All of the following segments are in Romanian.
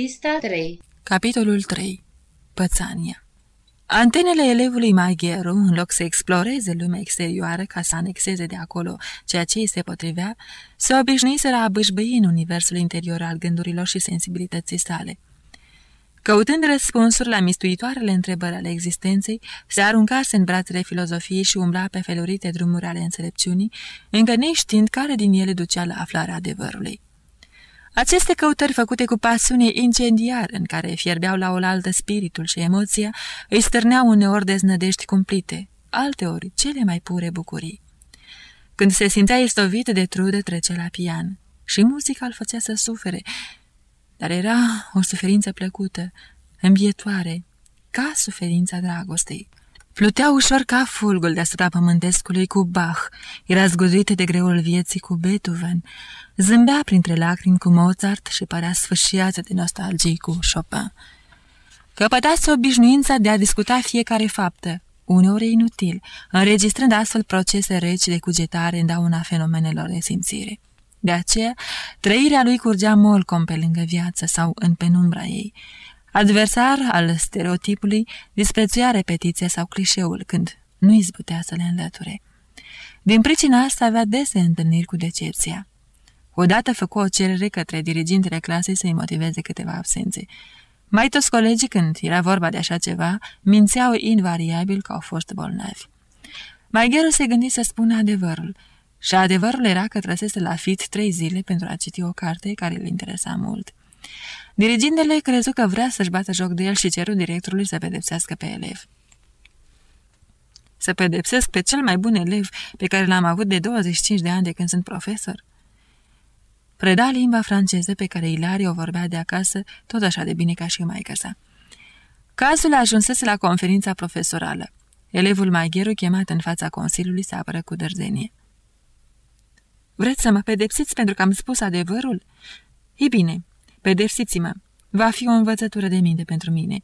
Pista 3 Capitolul 3 Pățania Antenele elevului Magheru, în loc să exploreze lumea exterioară ca să anexeze de acolo ceea ce îi se potrivea, se obișnuiseră a bâșbâi în universul interior al gândurilor și sensibilității sale. Căutând răspunsuri la mistuitoarele întrebări ale existenței, se aruncase în brațele filozofiei și umbla pe felurite drumuri ale înțelepciunii, încă neștiind care din ele ducea la aflarea adevărului. Aceste căutări făcute cu pasiune incendiar, în care fierbeau la oaltă spiritul și emoția, îi stârneau uneori deznădești cumplite, alteori cele mai pure bucurii. Când se simțea istovit de trudă, trece la pian și muzica îl făcea să sufere, dar era o suferință plăcută, învietoare, ca suferința dragostei. Plutea ușor ca fulgul deasupra pământescului cu Bach, era zguduită de greul vieții cu Beethoven, zâmbea printre lacrimi cu Mozart și părea sfârșiată de nostalgii cu Chopin. Căpătase obișnuința de a discuta fiecare faptă, uneori inutil, înregistrând astfel procese reci de cugetare în dauna fenomenelor de simțire. De aceea, trăirea lui curgea molcom pe lângă viață sau în penumbra ei, Adversar al stereotipului, disprețuia repetiția sau clișeul când nu izbutea să le înlăture. Din pricina asta avea dese întâlniri cu decepția. Odată făcu o cerere către dirigintele clasei să-i motiveze câteva absențe. Mai toți colegii, când era vorba de așa ceva, mințeau invariabil că au fost bolnavi. Magheru se gândi să spună adevărul, și adevărul era că trăsese la fit trei zile pentru a citi o carte care îl interesa mult. Dirigintele crezu că vrea să-și bată joc de el și ceru directorului să pedepsească pe elev. Să pedepsesc pe cel mai bun elev pe care l-am avut de 25 de ani de când sunt profesor? Preda limba franceză pe care Ilarie o vorbea de acasă tot așa de bine ca și maica sa. Cazul ajunsese la conferința profesorală. Elevul Magheru, chemat în fața consiliului, să apără cu dărzenie. Vreți să mă pedepsiți pentru că am spus adevărul? Ei bine, Pedepsiți-mă. Va fi o învățătură de minte pentru mine.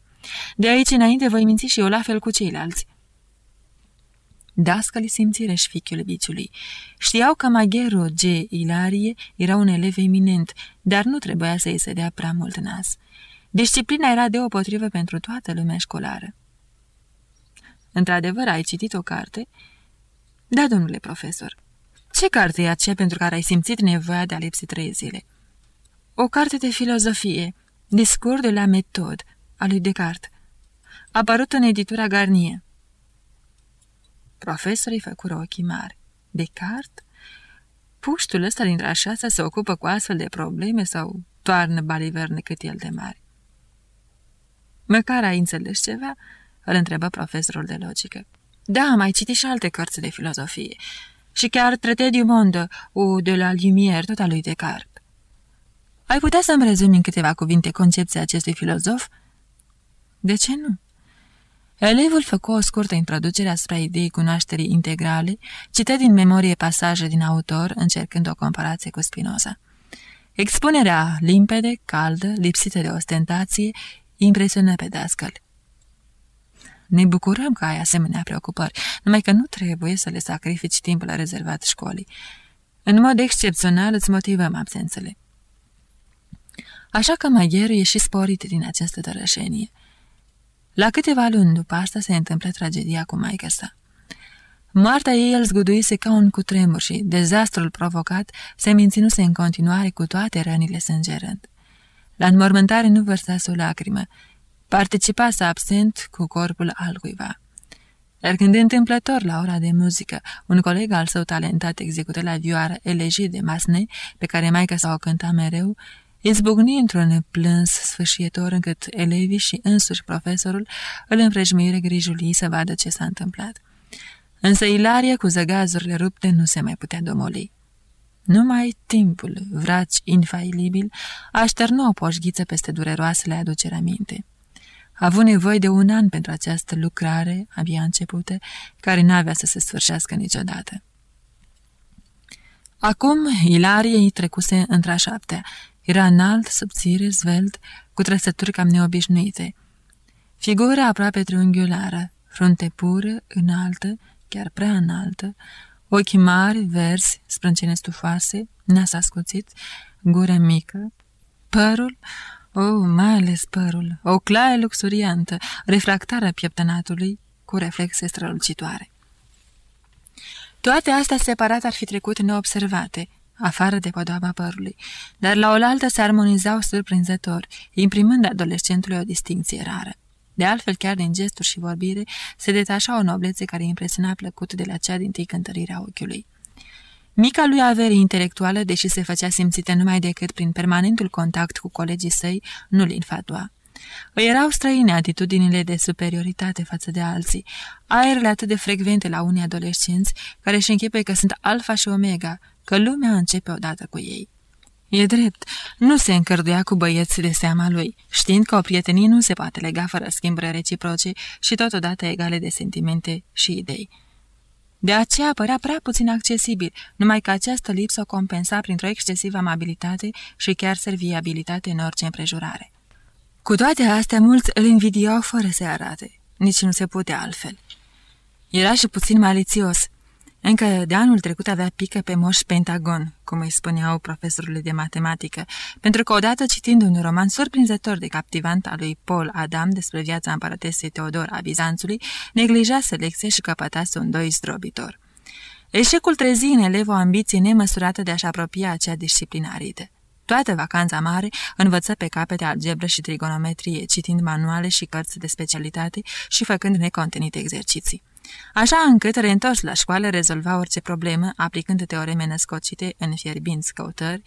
De aici înainte voi minți și eu la fel cu ceilalți. Dascălii simțire și fichiul viciului. Știau că Maghero G. Ilarie era un elev eminent, dar nu trebuia să-i se dea prea mult nas. Disciplina era deopotrivă pentru toată lumea școlară. Într-adevăr, ai citit o carte? Da, domnule profesor. Ce carte e aceea pentru care ai simțit nevoia de a lipsi trei zile? O carte de filozofie, Discurs de la metod, a lui Descartes, apărut în editura Garnier. Profesorii făcură ochii mari. Descartes? Puștul ăsta dintre așa se ocupă cu astfel de probleme sau toarnă baliverne cât el de mare? Măcar ai înțeles ceva?" îl întrebă profesorul de logică. Da, am mai citit și alte cărți de filozofie. Și chiar Traité du Monde, ou de la Lumière, tot al lui Descartes. Ai putea să-mi rezumi în câteva cuvinte concepția acestui filozof? De ce nu? Elevul făcu o scurtă introducere asupra ideii cunoașterii integrale, cită din memorie pasaje din autor, încercând o comparație cu Spinoza. Expunerea limpede, caldă, lipsită de ostentație, impresionă pe dascăl. Ne bucurăm că ai asemenea preocupări, numai că nu trebuie să le sacrifici timpul rezervat școlii. În mod excepțional îți motivăm absențele. Așa că Magheru e și sporit din această tărășenie. La câteva luni după asta se întâmplă tragedia cu maica sa. Moartea ei îl zguduise ca un cutremur și dezastrul provocat se menținuse în continuare cu toate rănile sângerând. La înmormântare nu vărsase o lacrimă, participase absent cu corpul altcuiva. Dar când întâmplător la ora de muzică, un coleg al său talentat execută la vioară elegii de masne, pe care maica sa o cânta mereu, izbucni într-un plâns sfârșietor încât elevii și însuși profesorul îl împrejmuire grijului să vadă ce s-a întâmplat. Însă Ilaria, cu zăgazurile rupte, nu se mai putea domoli. Numai timpul, vraci infailibil, așternu o poșghiță peste dureroasele aduceri aminte. A avut nevoie de un an pentru această lucrare, abia începută, care n-avea să se sfârșească niciodată. Acum Ilarie îi trecuse într-a șaptea era înalt, subțire, zvelt, cu trăsături cam neobișnuite. Figura aproape triunghiulară, frunte pură, înaltă, chiar prea înaltă, ochi mari, verzi, sprâncene stufoase, nas ascuțit, gură mică, părul, Oh, mai ales părul, o claie luxuriantă, refractară pieptănatului, cu reflexe strălucitoare. Toate astea separat ar fi trecut neobservate, afară de podoaba părului, dar la oaltă se armonizau surprinzător, imprimând adolescentului o distinție rară. De altfel, chiar din gesturi și vorbire, se detașa o noblețe care impresiona plăcut de la cea din tâi cântărirea ochiului. Mica lui avere intelectuală, deși se făcea simțită numai decât prin permanentul contact cu colegii săi, nu-l infatua. Îi erau străine atitudinile de superioritate față de alții, aerele atât de frecvente la unii adolescenți, care își închipe că sunt alfa și omega, că lumea începe odată cu ei. E drept, nu se încărduia cu băieți de seama lui, știind că o prietenie nu se poate lega fără schimbări reciproce și totodată egale de sentimente și idei. De aceea părea prea puțin accesibil, numai că această lipsă o compensa printr-o excesivă amabilitate și chiar serviabilitate în orice împrejurare. Cu toate astea, mulți îl invidiau fără să arate. Nici nu se putea altfel. Era și puțin malițios. Încă de anul trecut avea pică pe moș Pentagon, cum îi spuneau profesorile de matematică, pentru că odată citind un roman surprinzător de captivant al lui Paul Adam despre viața împărătesei Teodor a Bizanțului, neglija selecție și căpătase un doi zdrobitor. Eșecul trezi în elev o ambiție nemăsurată de a-și apropia acea disciplină arită. Toată vacanța mare învăță pe capete algebră și trigonometrie, citind manuale și cărți de specialitate și făcând necontenite exerciții. Așa încât, reîntors la școală, rezolva orice problemă, aplicând teoreme născocite în fierbinți căutări,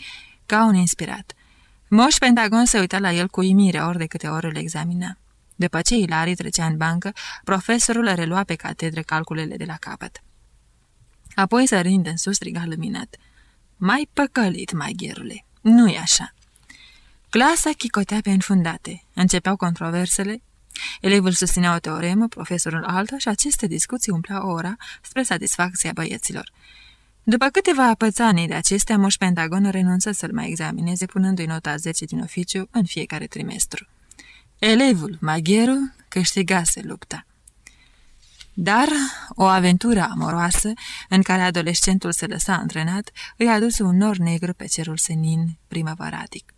ca un inspirat. Moș Pentagon se uita la el cu imire ori de câte ori îl examina. După ce Ilarii trecea în bancă, profesorul relua pe catedră calculele de la capăt. Apoi, sărind în sus, striga luminat. Mai păcălit, mai gherule! nu e așa. Clasa chicotea pe înfundate. Începeau controversele. Elevul susținea o teoremă, profesorul altă și aceste discuții umpleau ora spre satisfacția băieților. După câteva pățanii de acestea, Moș Pentagon renunță să-l mai examineze, punându-i nota 10 din oficiu în fiecare trimestru. Elevul, Magheru, câștigase lupta. Dar o aventură amoroasă, în care adolescentul se lăsa antrenat, îi aduse un nor negru pe cerul senin primăvăratic.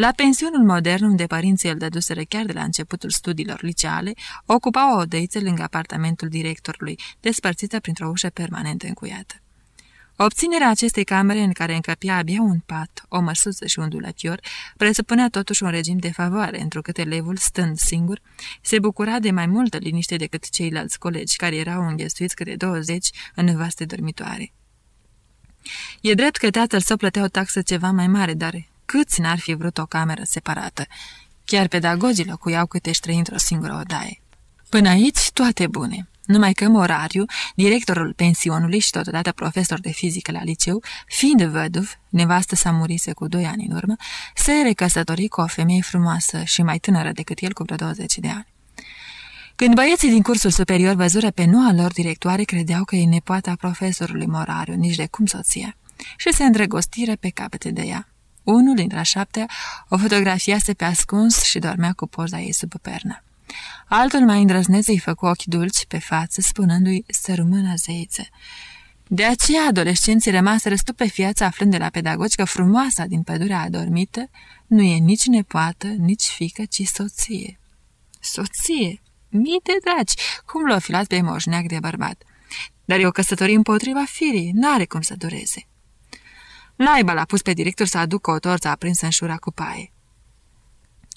La pensionul modern, unde părinții îl dăduseră chiar de la începutul studiilor liceale, ocupa o odăiță lângă apartamentul directorului, despărțită printr-o ușă permanent încuiată. Obținerea acestei camere în care încăpea abia un pat, o măsuță și un dulăpior, presupunea totuși un regim de favoare, întrucât elevul, stând singur, se bucura de mai multă liniște decât ceilalți colegi, care erau înghesuiți câte 20 în vaste dormitoare. E drept că tatăl său plătea o taxă ceva mai mare, dar câți n-ar fi vrut o cameră separată? Chiar pedagogii locuiau câte trei într-o singură odaie. Până aici, toate bune. Numai că Morariu, directorul pensionului și totodată profesor de fizică la liceu, fiind văduv, nevastă sa murise cu doi ani în urmă, se recăsători cu o femeie frumoasă și mai tânără decât el cu vreo 20 de ani. Când băieții din cursul superior văzură pe noua lor directoare, credeau că e nepoata profesorului Morariu, nici de cum soția, și se îndrăgostiră pe capete de ea. Unul dintre a șaptea o fotografiase pe ascuns și dormea cu poza ei sub pernă. Altul mai îndrăzneț îi făcu ochi dulci pe față, spunându-i să rămână zeiță. De aceea adolescenții rămaseră stupefiați aflând de la pedagogi că frumoasa din pădurea adormită nu e nici nepoată, nici fică, ci soție. Soție? Mii de dragi! Cum l-o fi luat pe moșneac de bărbat? Dar e o căsătorie împotriva firii, n-are cum să dureze. Naiba l-a pus pe director să aducă o torță aprinsă în șura cu paie.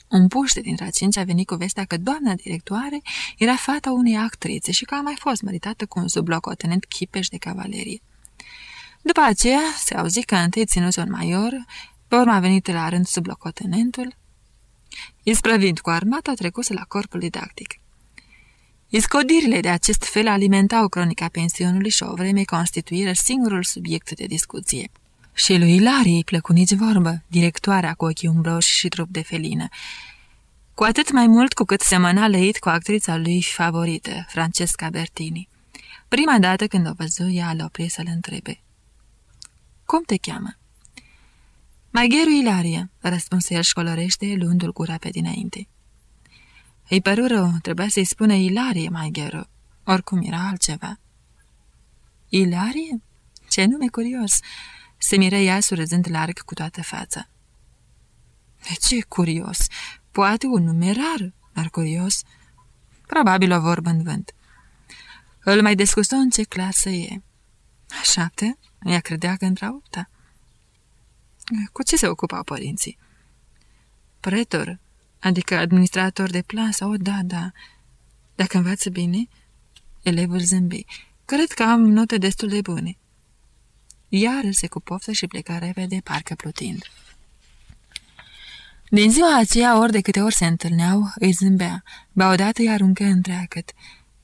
Un puște dintre acinci a venit cu vestea că doamna directoare era fata unei actrițe și că a mai fost măritată cu un sublocotenent chipeș de cavalerie. După aceea se auzi că întâi ținuse un major, pe urma a venit la rând sublocotenentul. Isprăvind cu armata, trecuse la corpul didactic. Iscodirile de acest fel alimentau cronica pensionului și o vreme constituiră singurul subiect de discuție. Și lui Ilarie îi plăcu nici vorbă, directoarea cu ochii umbroși și trup de felină. Cu atât mai mult cu cât semăna lăit cu actrița lui favorită, Francesca Bertini. Prima dată când o văzu, ea l opri să-l întrebe. Cum te cheamă?" Magheru Ilarie," răspunse el școlărește, luându-l gura pe dinainte. Îi păru rău, trebuia să-i spune Ilarie Magheru, oricum era altceva. Ilarie? Ce nume curios! Se miră ea surâzând larg cu toată fața. De ce curios? Poate un nume rar, dar curios. Probabil o vorbă în vânt. Îl mai descustă în ce clasă e. Șapte? Ea credea că într-a opta. Cu ce se ocupau părinții? Pretor, adică administrator de plasă, o, da, da. Dacă învață bine, elevul zâmbi. Cred că am note destul de bune. Iar se cu poftă și pleca repede, parcă plutind. Din ziua aceea, ori de câte ori se întâlneau, îi zâmbea, ba odată îi aruncă întreagăt.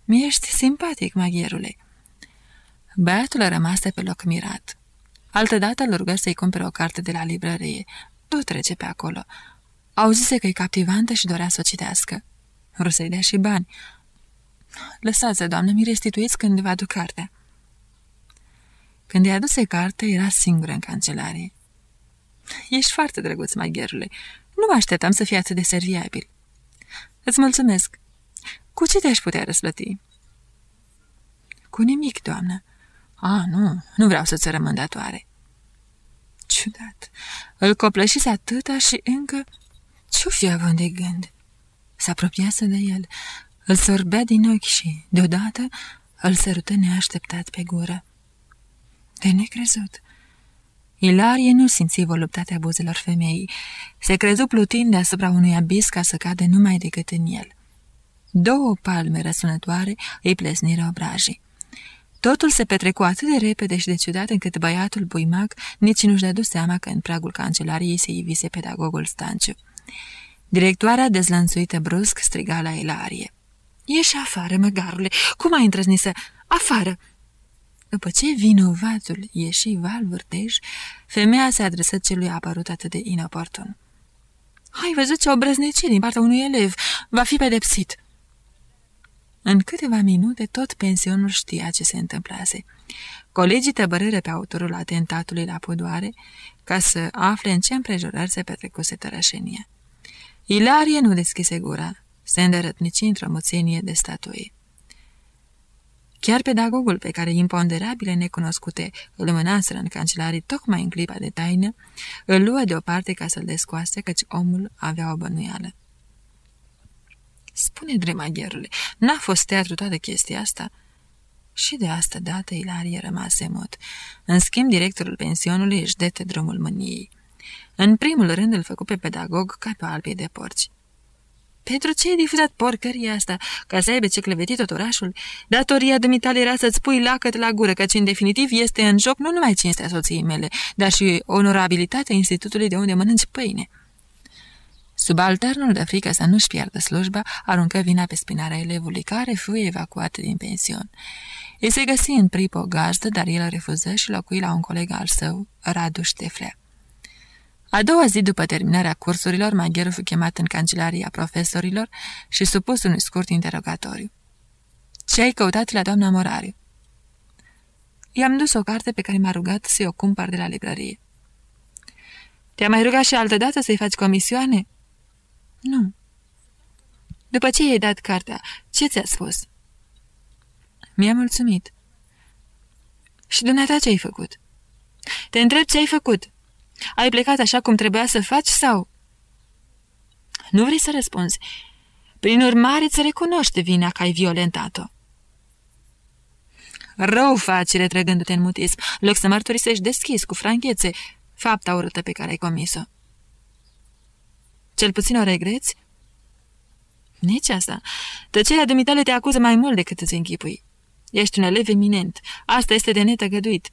Mi-ești simpatic, maghierule. Băiatul rămase pe loc mirat. Altădată îl rugă să-i cumpere o carte de la librărie. Nu trece pe acolo. Auzise că e captivantă și dorea să o citească. Vreau să-i dea și bani. Lăsați, doamnă, mi restituiți când vă aduc cartea. Când i-a aduse carte, era singură în cancelarie. Ești foarte drăguț, magherule. Nu mă așteptam să fii atât de serviabil. Îți mulțumesc. Cu ce te-aș putea răsplăti? Cu nimic, doamnă. A, nu, nu vreau să-ți rămân datoare. Ciudat. Îl copleșise atâta și încă... Ce-o fi având de gând? Se apropiase de el, îl sorbea din ochi și, deodată, îl sărută neașteptat pe gură. De necrezut. Ilarie nu simți voluptatea buzelor femeii. Se crezu plutind deasupra unui abis ca să cadă numai decât în el. Două palme răsunătoare îi plesniră obrajii. Totul se petrecu atât de repede și de ciudat încât băiatul buimac nici nu-și dădu seama că în pragul cancelariei se ivise pedagogul Stanciu. Directoarea dezlănțuită brusc striga la Ilarie. Ieși afară, măgarule! Cum ai îndrăznit să... Afară!" După ce vinovatul ieși val vârtej, femeia se adresă celui apărut atât de inoportun. Ai văzut ce obrăznecie din partea unui elev! Va fi pedepsit!" În câteva minute tot pensionul știa ce se întâmplase. Colegii tăbărâre pe autorul atentatului la podoare ca să afle în ce împrejurări se petrecuse tărășenia. Ilarie nu deschise gura, se îndărătnici într-o muțenie de statui. Chiar pedagogul pe care imponderabile necunoscute îl mânaseră în cancelarii tocmai în clipa de taină, îl luă deoparte ca să-l descoase căci omul avea o bănuială. Spune, dremagherule, n-a fost teatru toată chestia asta?" Și de asta dată Ilarie rămase mut. În schimb, directorul pensionului își dete drumul mâniei. În primul rând îl făcu pe pedagog ca pe albii de porci. Pentru ce ai difuzat porcăria asta? Ca să aibă ce cleveti tot orașul? Datoria dumitale era să-ți pui lacăt la gură, căci în definitiv este în joc nu numai cinstea soției mele, dar și onorabilitatea institutului de unde mănânci pâine. Subalternul de frică să nu-și piardă slujba, aruncă vina pe spinarea elevului, care fu evacuat din pension. Ei se găsi în pripă o gazdă, dar el refuză și locui la un coleg al său, Radu Șteflea. A doua zi după terminarea cursurilor, Magheru fu chemat în cancelaria profesorilor și supus unui scurt interogatoriu. Ce ai căutat la doamna Morariu? I-am dus o carte pe care m-a rugat să-i o cumpăr de la librărie. Te-a mai rugat și altădată să-i faci comisioane?" Nu." După ce i-ai dat cartea, ce ți-a spus?" Mi-a mulțumit." Și dumneata ce ai făcut?" Te întreb ce ai făcut." Ai plecat așa cum trebuia să faci sau... Nu vrei să răspunzi. Prin urmare, îți recunoște vina că ai violentat-o. Rău faci, retrăgându-te în mutism, loc să mărturisești deschis, cu franchețe, fapta urâtă pe care ai comis-o. Cel puțin o regreți? Nici asta. Tăcerea dumitale te acuză mai mult decât îți închipui. Ești un elev eminent. Asta este de netăgăduit.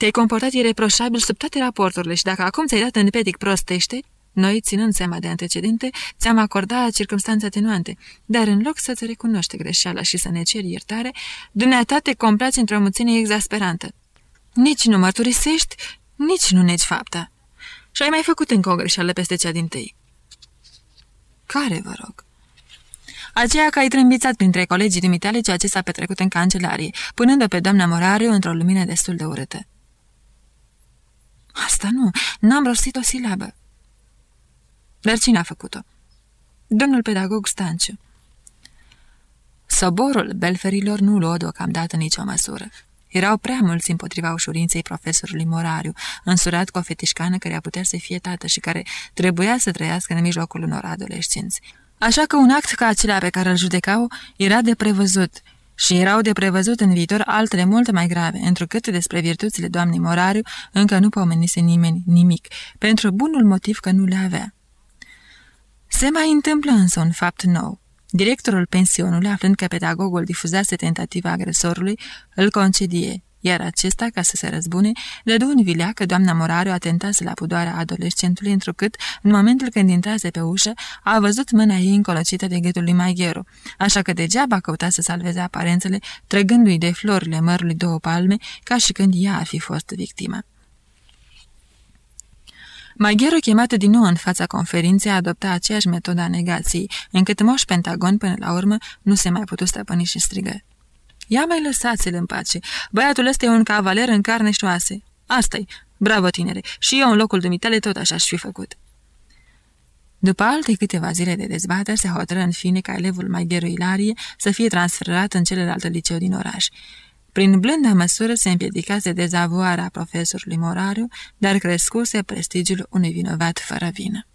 Te-ai comportat ireproșabil sub toate raporturile și dacă acum ți-ai dat în petic prostește, noi, ținând seama de antecedente, ți-am acordat circunstanțe atenuante, dar în loc să-ți recunoște greșeala și să ne ceri iertare, dumneata te complaci într-o muțenie exasperantă. Nici nu mărturisești, nici nu negi fapta. Și ai mai făcut încă o greșeală peste cea din tâi. Care, vă rog? Aceea că ai trâmbițat printre colegii dumitale ceea ce s-a petrecut în cancelarie, punând-o pe doamna Morariu într-o lumină destul de urâtă. Asta nu, n-am rostit o silabă. Dar cine a făcut-o? Domnul pedagog Stanciu. Soborul belferilor nu luă deocamdată nicio măsură. Erau prea mulți împotriva ușurinței profesorului Morariu, însurat cu o fetișcană care putea să fie tată și care trebuia să trăiască în mijlocul unor adolescenți. Așa că un act ca acela pe care îl judecau era de prevăzut și erau de prevăzut în viitor altele mult mai grave, întrucât despre virtuțile doamnei Morariu încă nu pomenise nimeni nimic, pentru bunul motiv că nu le avea. Se mai întâmplă însă un fapt nou. Directorul pensionului, aflând că pedagogul difuzase tentativa agresorului, îl concedie, iar acesta, ca să se răzbune, dădu un vilea că doamna Morariu atentase la pudoarea adolescentului, întrucât, în momentul când intrase pe ușă, a văzut mâna ei încolocită de gâtul lui Maigheru, așa că degeaba căuta să salveze aparențele, trăgându-i de florile mărului două palme, ca și când ea ar fi fost victima. Maghiero, chemată din nou în fața conferinței, adopta aceeași metodă a negației, încât Moș Pentagon, până la urmă, nu se mai putu stăpâni și strigă. Ia mai lăsați-l în pace. Băiatul ăsta e un cavaler în carne și oase. Asta-i. Bravo, tinere. Și eu, în locul dumitale, tot așa aș fi făcut. După alte câteva zile de dezbateri, se hotără în fine ca elevul Maghiero Ilarie să fie transferat în celălalt liceu din oraș. Prin blânda măsură se împiedicase dezavoarea profesorului Morariu, dar crescuse prestigiul unui vinovat fără vină.